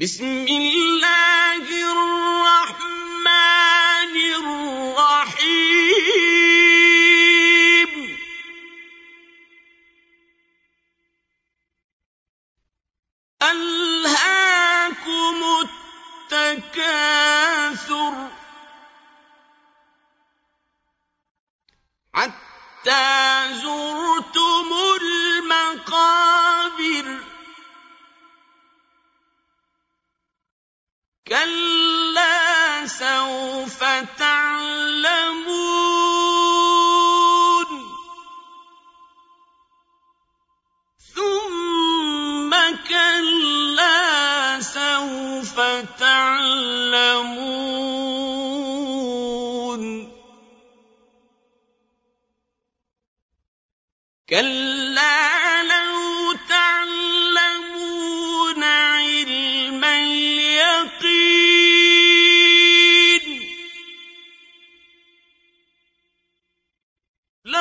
بسم الله الرحمن الرحيم. ألهاكم التكاثر حتى كلا سوف تعلمون ثم كلا سوف تعلمون كلا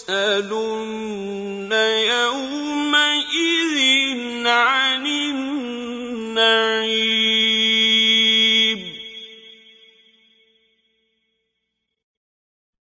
يسألن يومئذ عن